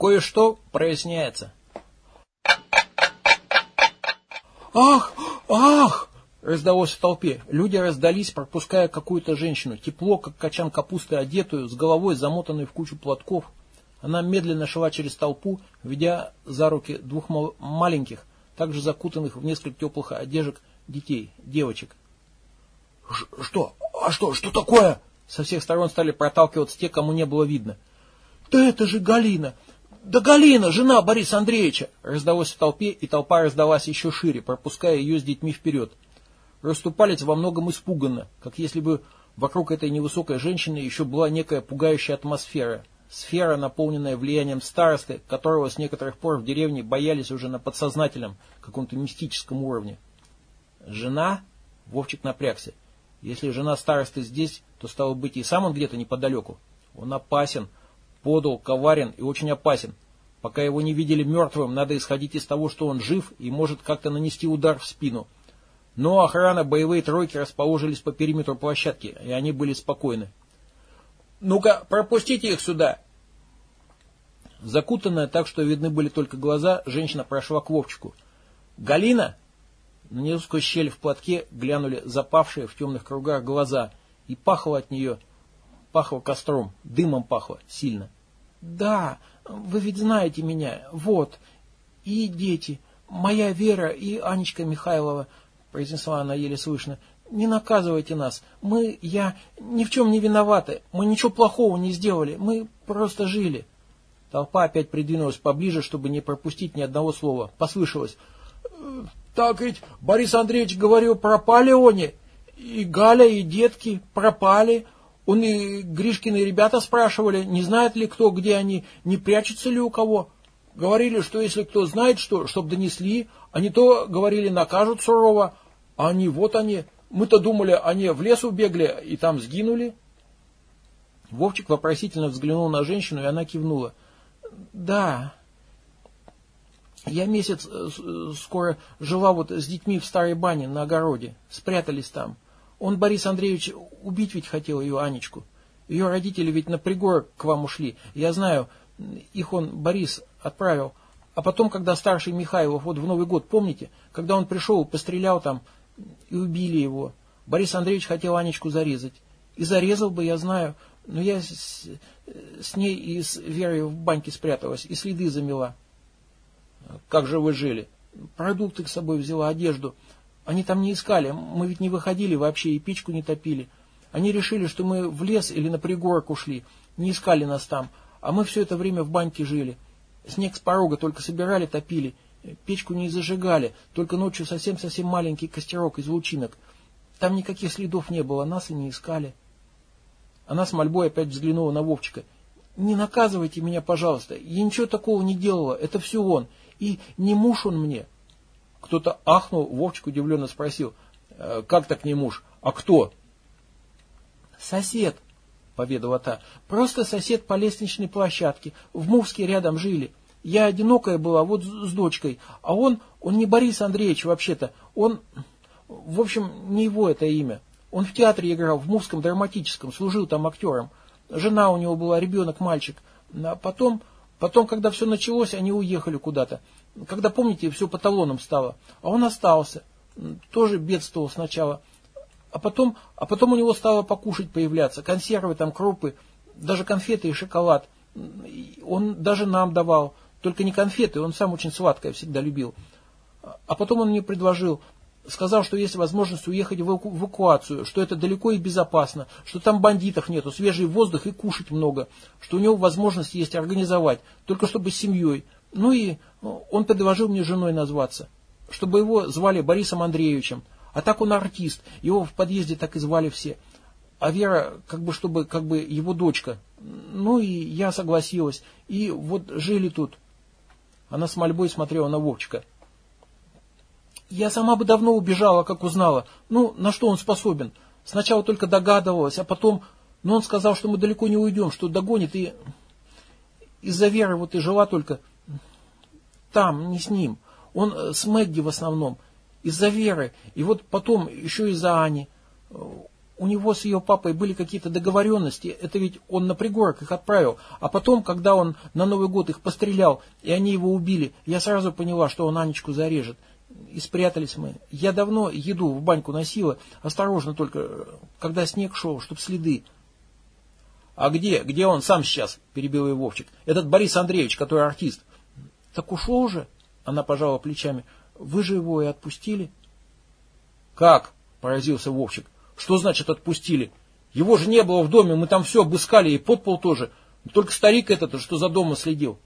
кое-что проясняется. «Ах! Ах!» раздалось в толпе. Люди раздались, пропуская какую-то женщину. Тепло, как качан капусты, одетую, с головой замотанной в кучу платков. Она медленно шла через толпу, ведя за руки двух маленьких, также закутанных в несколько теплых одежек детей, девочек. «Что? А что? Что такое?» Со всех сторон стали проталкиваться те, кому не было видно. «Да это же Галина! Да Галина, жена Бориса Андреевича!» Раздалось в толпе, и толпа раздалась еще шире, пропуская ее с детьми вперед. Расступались во многом испуганно, как если бы вокруг этой невысокой женщины еще была некая пугающая атмосфера. Сфера, наполненная влиянием старосты, которого с некоторых пор в деревне боялись уже на подсознательном, каком-то мистическом уровне. Жена? Вовчик напрягся. Если жена старосты здесь, то стало быть и сам он где-то неподалеку. Он опасен, подал, коварен и очень опасен. Пока его не видели мертвым, надо исходить из того, что он жив и может как-то нанести удар в спину – но охрана, боевые тройки расположились по периметру площадки, и они были спокойны. «Ну-ка, пропустите их сюда!» Закутанная так, что видны были только глаза, женщина прошла к Вовчику. «Галина!» На сквозь щель в платке глянули запавшие в темных кругах глаза, и пахло от нее, пахло костром, дымом пахло сильно. «Да, вы ведь знаете меня, вот, и дети, моя Вера и Анечка Михайлова, — произнесла она еле слышно, — не наказывайте нас. Мы, я, ни в чем не виноваты. Мы ничего плохого не сделали. Мы просто жили. Толпа опять придвинулась поближе, чтобы не пропустить ни одного слова. Послышалось. «Э, так ведь Борис Андреевич говорил, пропали они. И Галя, и детки пропали. Он и Гришкины ребята спрашивали, не знает ли кто, где они, не прячутся ли у кого. Говорили, что если кто знает что, чтоб донесли, не то, говорили, накажут сурово. А они, вот они. Мы-то думали, они в лес убегли и там сгинули. Вовчик вопросительно взглянул на женщину, и она кивнула. Да, я месяц э, э, скоро жила вот с детьми в старой бане на огороде. Спрятались там. Он, Борис Андреевич, убить ведь хотел ее, Анечку. Ее родители ведь на пригорок к вам ушли. Я знаю, их он, Борис, отправил. А потом, когда старший Михайлов, вот в Новый год, помните, когда он пришел, пострелял там и убили его. Борис Андреевич хотел Анечку зарезать. И зарезал бы, я знаю, но я с, с ней и с Верой в баньке спряталась, и следы замела. Как же вы жили? Продукты с собой взяла, одежду. Они там не искали, мы ведь не выходили вообще и печку не топили. Они решили, что мы в лес или на пригорок ушли, не искали нас там, а мы все это время в баньке жили. Снег с порога только собирали, топили. Печку не зажигали, только ночью совсем-совсем маленький костерок из лучинок. Там никаких следов не было, нас и не искали. Она с мольбой опять взглянула на Вовчика. «Не наказывайте меня, пожалуйста. Я ничего такого не делала. Это все он. И не муж он мне». Кто-то ахнул, Вовчик удивленно спросил. «Э, «Как так не муж? А кто?» «Сосед», — поведала та. «Просто сосед по лестничной площадке. В Мувске рядом жили. Я одинокая была, вот с дочкой. А он, он не Борис Андреевич вообще-то. Он, в общем, не его это имя. Он в театре играл, в Мувском драматическом, служил там актером. Жена у него была, ребенок, мальчик. А потом, потом, когда все началось, они уехали куда-то. Когда, помните, все по талонам стало. А он остался. Тоже бедствовал сначала. А потом, а потом у него стало покушать появляться. Консервы, там, крупы, даже конфеты и шоколад. Он даже нам давал. Только не конфеты, он сам очень сладкое всегда любил. А потом он мне предложил, сказал, что есть возможность уехать в эвакуацию, что это далеко и безопасно, что там бандитов нету, свежий воздух и кушать много, что у него возможность есть организовать, только чтобы с семьей. Ну и ну, он предложил мне женой назваться, чтобы его звали Борисом Андреевичем. А так он артист, его в подъезде так и звали все. А Вера, как бы, чтобы, как бы, его дочка. Ну и я согласилась. И вот жили тут. Она с мольбой смотрела на Вовчика. Я сама бы давно убежала, как узнала. Ну, на что он способен. Сначала только догадывалась, а потом... Но он сказал, что мы далеко не уйдем, что догонит, и... Из-за Веры вот и жила только... Там, не с ним. Он э, с Мэгги в основном. Из-за Веры. И вот потом еще из-за Ани. у него с ее папой были какие-то договоренности, это ведь он на пригорок их отправил. А потом, когда он на Новый год их пострелял, и они его убили, я сразу поняла, что он Анечку зарежет. И спрятались мы. Я давно еду в баньку носила, осторожно только, когда снег шел, чтоб следы. А где? Где он сам сейчас? Перебил его Вовчик. Этот Борис Андреевич, который артист. Так ушел же? Она пожала плечами. Вы же его и отпустили. Как? Поразился Вовчик. Что значит отпустили? Его же не было в доме, мы там все обыскали, и подпол тоже. Только старик этот, что за домом следил.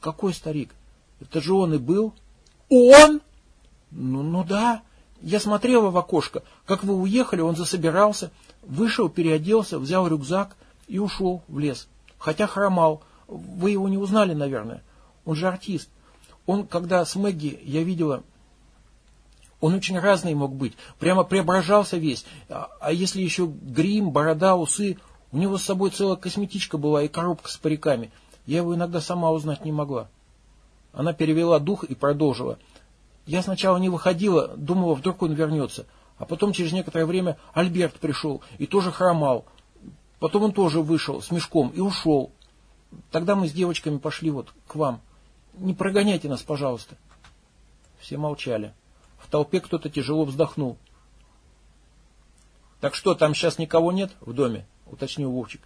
Какой старик? Это же он и был. Он? Ну, ну да. Я смотрела в окошко. Как вы уехали, он засобирался, вышел, переоделся, взял рюкзак и ушел в лес. Хотя хромал. Вы его не узнали, наверное. Он же артист. Он, когда с Мэгги, я видела, он очень разный мог быть, прямо преображался весь. А, а если еще грим, борода, усы, у него с собой целая косметичка была и коробка с париками. Я его иногда сама узнать не могла. Она перевела дух и продолжила. Я сначала не выходила, думала, вдруг он вернется. А потом через некоторое время Альберт пришел и тоже хромал. Потом он тоже вышел с мешком и ушел. Тогда мы с девочками пошли вот к вам. Не прогоняйте нас, пожалуйста. Все молчали. В толпе кто-то тяжело вздохнул. «Так что, там сейчас никого нет в доме?» — уточнил Вовчик.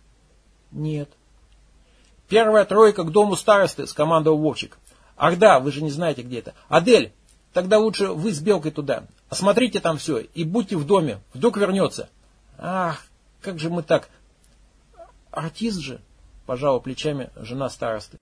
«Нет». «Первая тройка к дому старосты», — скомандовал Вовчик. «Ах да, вы же не знаете, где это. Адель, тогда лучше вы с Белкой туда. Осмотрите там все и будьте в доме. Вдруг вернется». «Ах, как же мы так...» «Артист же», — пожала плечами жена старосты.